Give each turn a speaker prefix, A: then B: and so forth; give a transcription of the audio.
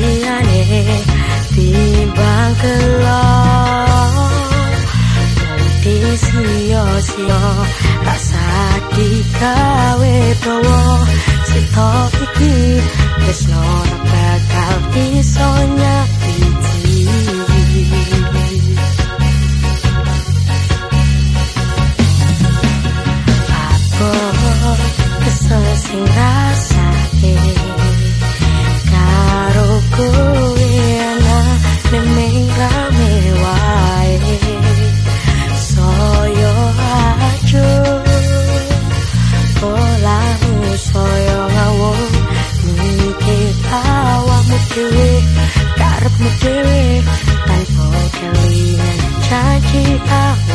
A: liyane timbang kelo Mauti sio-sio rasa dikawe towo Sito kiki tresno bakal pisonya kita